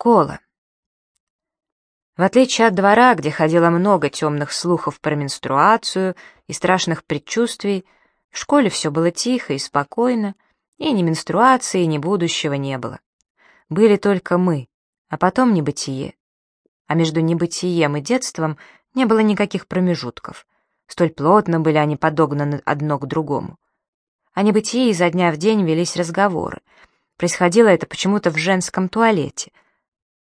Школа. В отличие от двора, где ходило много темных слухов про менструацию и страшных предчувствий, в школе все было тихо и спокойно, и ни менструации, ни будущего не было. Были только мы, а потом небытие. А между небытием и детством не было никаких промежутков. Столь плотно были они подогнаны одно к другому. О небытии изо дня в день велись разговоры. Происходило это почему-то в женском туалете.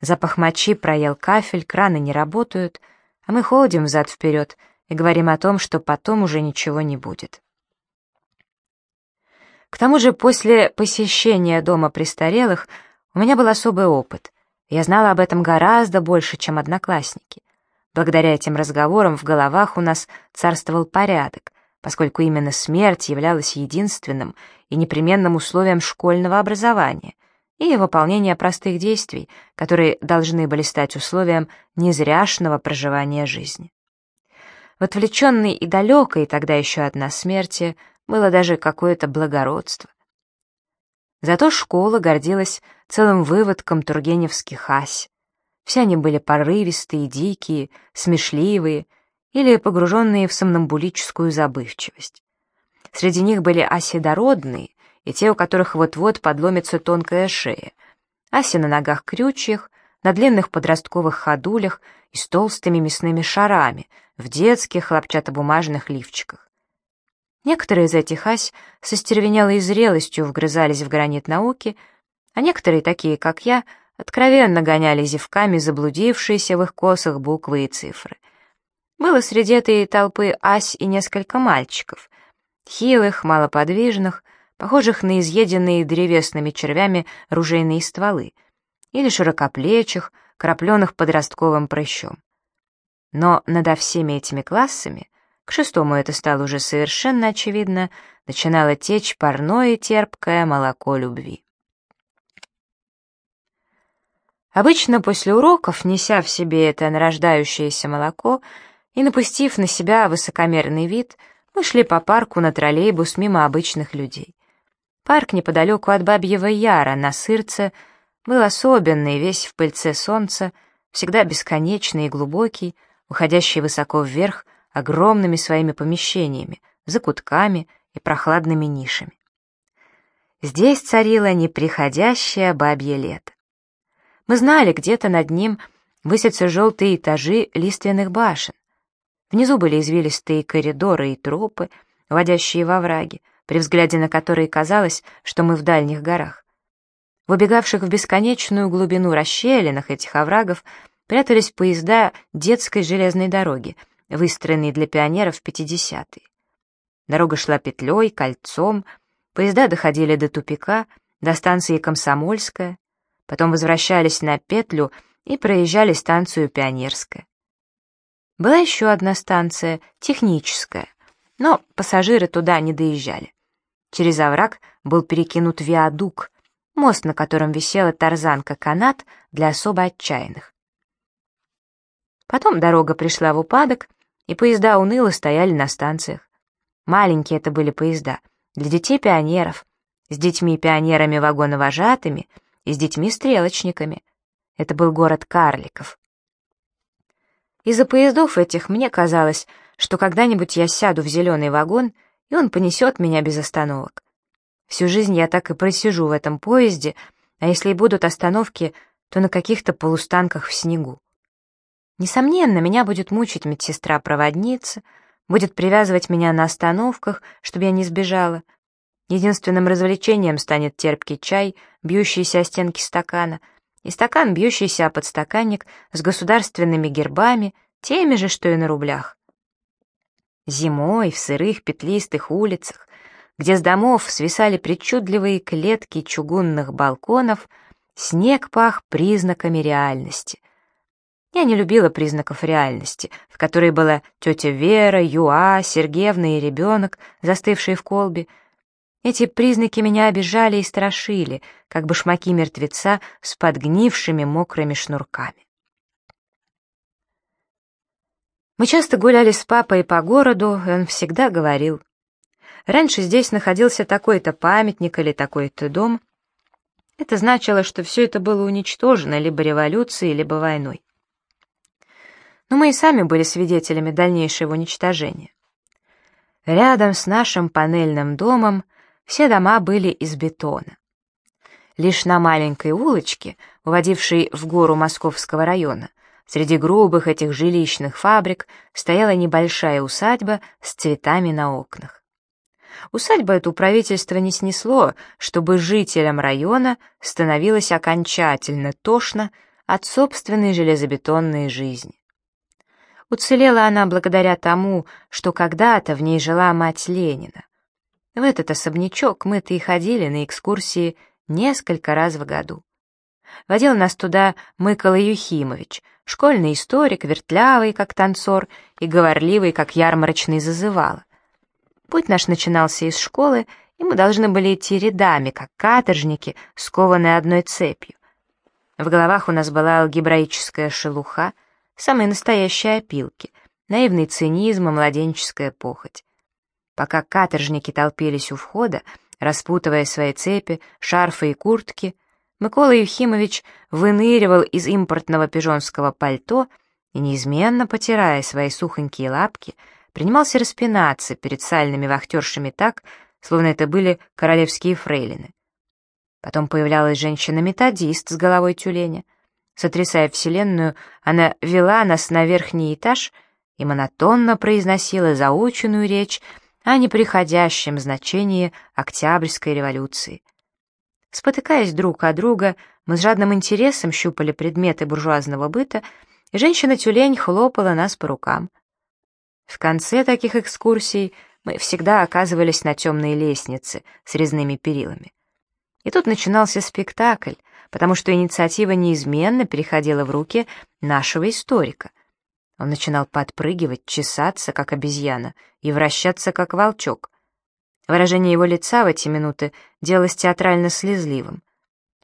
Запах мочи проел кафель, краны не работают, а мы ходим взад-вперед и говорим о том, что потом уже ничего не будет. К тому же после посещения дома престарелых у меня был особый опыт. Я знала об этом гораздо больше, чем одноклассники. Благодаря этим разговорам в головах у нас царствовал порядок, поскольку именно смерть являлась единственным и непременным условием школьного образования и выполнения простых действий, которые должны были стать условием незряшного проживания жизни. В отвлеченной и далекой тогда еще от нас смерти было даже какое-то благородство. Зато школа гордилась целым выводком тургеневских ась. Все они были порывистые, дикие, смешливые или погруженные в сомнамбулическую забывчивость. Среди них были аси дородные и те, у которых вот-вот подломится тонкая шея, аси на ногах крючьях, на длинных подростковых ходулях и с толстыми мясными шарами, в детских хлопчатобумажных лифчиках. Некоторые из этих ась со стервенелой зрелостью вгрызались в гранит науки, а некоторые, такие как я, откровенно гоняли зевками заблудившиеся в их косах буквы и цифры. Было среди этой толпы ась и несколько мальчиков, хилых, малоподвижных, похожих на изъеденные древесными червями ружейные стволы, или широкоплечих, крапленых подростковым прыщом. Но над всеми этими классами к шестому это стало уже совершенно очевидно, начинало течь парное терпкое молоко любви. Обычно после уроков, неся в себе это нарождающееся молоко и напустив на себя высокомерный вид, мы шли по парку на троллейбус мимо обычных людей. Парк неподалеку от Бабьего Яра, на Сырце, был особенный, весь в пыльце солнца, всегда бесконечный и глубокий, уходящий высоко вверх, огромными своими помещениями, закутками и прохладными нишами. Здесь царило неприходящее бабье лето. Мы знали, где-то над ним высятся желтые этажи лиственных башен. Внизу были извилистые коридоры и тропы, водящие во враги, при взгляде на которые казалось, что мы в дальних горах. В убегавших в бесконечную глубину расщелинах этих оврагов прятались поезда детской железной дороги — выстроенный для пионеров в 50-е. Дорога шла петлей, кольцом, поезда доходили до тупика, до станции Комсомольская, потом возвращались на петлю и проезжали станцию Пионерская. Была еще одна станция, техническая, но пассажиры туда не доезжали. Через овраг был перекинут виадук, мост, на котором висела тарзанка-канат для особо отчаянных. Потом дорога пришла в упадок, и поезда уныло стояли на станциях. Маленькие это были поезда, для детей-пионеров, с детьми-пионерами вагоновожатыми и с детьми-стрелочниками. Это был город карликов. Из-за поездов этих мне казалось, что когда-нибудь я сяду в зеленый вагон, и он понесет меня без остановок. Всю жизнь я так и просижу в этом поезде, а если и будут остановки, то на каких-то полустанках в снегу. Несомненно, меня будет мучить медсестра-проводница, будет привязывать меня на остановках, чтобы я не сбежала. Единственным развлечением станет терпкий чай, бьющийся о стенки стакана, и стакан, бьющийся о подстаканник с государственными гербами, теми же, что и на рублях. Зимой в сырых петлистых улицах, где с домов свисали причудливые клетки чугунных балконов, снег пах признаками реальности. Я не любила признаков реальности, в которой была тетя Вера, Юа, Сергеевна и ребенок, застывшие в колбе. Эти признаки меня обижали и страшили, как башмаки мертвеца с подгнившими мокрыми шнурками. Мы часто гуляли с папой по городу, и он всегда говорил, «Раньше здесь находился такой-то памятник или такой-то дом, Это значило, что все это было уничтожено либо революцией, либо войной. Но мы и сами были свидетелями дальнейшего уничтожения. Рядом с нашим панельным домом все дома были из бетона. Лишь на маленькой улочке, уводившей в гору московского района, среди грубых этих жилищных фабрик стояла небольшая усадьба с цветами на окнах. Усадьбу эту правительство не снесло, чтобы жителям района становилось окончательно тошно от собственной железобетонной жизни. Уцелела она благодаря тому, что когда-то в ней жила мать Ленина. В этот особнячок мы-то и ходили на экскурсии несколько раз в году. Водил нас туда Мыкола Юхимович, школьный историк, вертлявый, как танцор, и говорливый, как ярмарочный зазывало. Путь наш начинался из школы, и мы должны были идти рядами, как каторжники, скованные одной цепью. В головах у нас была алгебраическая шелуха, самые настоящие опилки, наивный цинизм и младенческая похоть. Пока каторжники толпились у входа, распутывая свои цепи, шарфы и куртки, Микола Юхимович выныривал из импортного пижонского пальто и, неизменно потирая свои сухонькие лапки, принимался распинаться перед сальными вахтершами так, словно это были королевские фрейлины. Потом появлялась женщина-методист с головой тюленя. Сотрясая вселенную, она вела нас на верхний этаж и монотонно произносила заученную речь о неприходящем значении Октябрьской революции. Спотыкаясь друг о друга, мы с жадным интересом щупали предметы буржуазного быта, и женщина-тюлень хлопала нас по рукам. В конце таких экскурсий мы всегда оказывались на темной лестнице с резными перилами. И тут начинался спектакль, потому что инициатива неизменно переходила в руки нашего историка. Он начинал подпрыгивать, чесаться, как обезьяна, и вращаться, как волчок. Выражение его лица в эти минуты делалось театрально слезливым.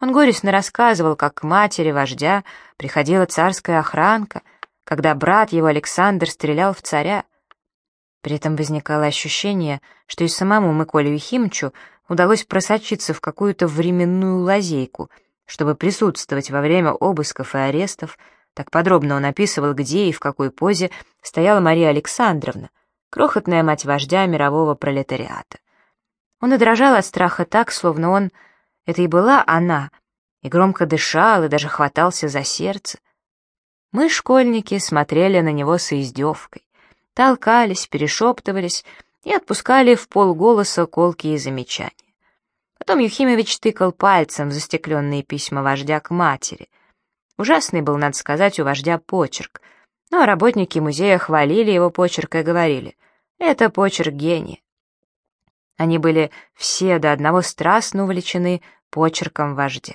Он горестно рассказывал, как к матери вождя приходила царская охранка — когда брат его Александр стрелял в царя. При этом возникало ощущение, что и самому Миколе Юхимчу удалось просочиться в какую-то временную лазейку, чтобы присутствовать во время обысков и арестов, так подробно он описывал, где и в какой позе стояла Мария Александровна, крохотная мать вождя мирового пролетариата. Он и дрожал от страха так, словно он, это и была она, и громко дышал, и даже хватался за сердце. Мы, школьники, смотрели на него с издевкой, толкались, перешептывались и отпускали в полголоса колкие замечания. Потом Юхимович тыкал пальцем в застекленные письма вождя к матери. Ужасный был, надо сказать, у вождя почерк, но работники музея хвалили его почерк и говорили, это почерк гения. Они были все до одного страстно увлечены почерком вождя.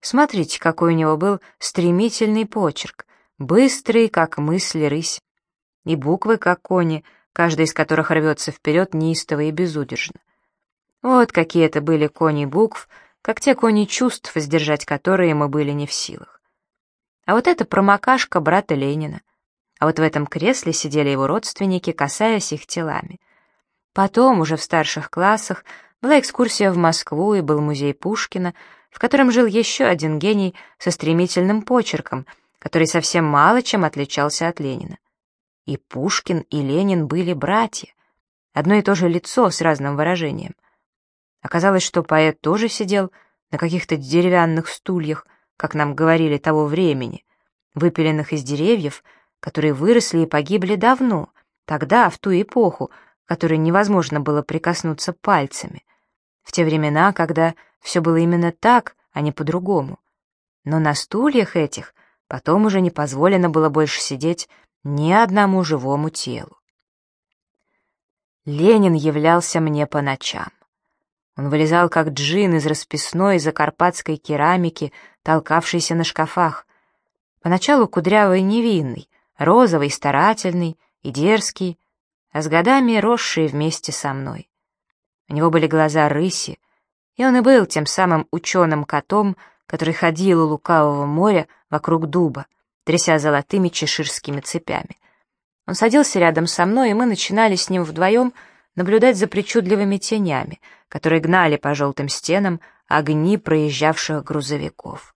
Смотрите, какой у него был стремительный почерк, быстрый, как мысли рысь, и буквы, как кони, каждая из которых рвется вперед неистово и безудержно. Вот какие это были кони букв, как те кони чувств, сдержать которые мы были не в силах. А вот это промокашка брата Ленина. А вот в этом кресле сидели его родственники, касаясь их телами. Потом, уже в старших классах, была экскурсия в Москву и был музей Пушкина, в котором жил еще один гений со стремительным почерком, который совсем мало чем отличался от Ленина. И Пушкин, и Ленин были братья, одно и то же лицо с разным выражением. Оказалось, что поэт тоже сидел на каких-то деревянных стульях, как нам говорили того времени, выпиленных из деревьев, которые выросли и погибли давно, тогда, в ту эпоху, которой невозможно было прикоснуться пальцами, в те времена, когда все было именно так, а не по-другому. Но на стульях этих потом уже не позволено было больше сидеть ни одному живому телу. Ленин являлся мне по ночам. Он вылезал как джин из расписной закарпатской керамики, толкавшейся на шкафах. Поначалу кудрявый и невинный, розовый, старательный и дерзкий, а с годами росший вместе со мной. У него были глаза рыси, и он и был тем самым ученым-котом, который ходил у лукавого моря вокруг дуба, тряся золотыми чеширскими цепями. Он садился рядом со мной, и мы начинали с ним вдвоем наблюдать за причудливыми тенями, которые гнали по желтым стенам огни проезжавших грузовиков.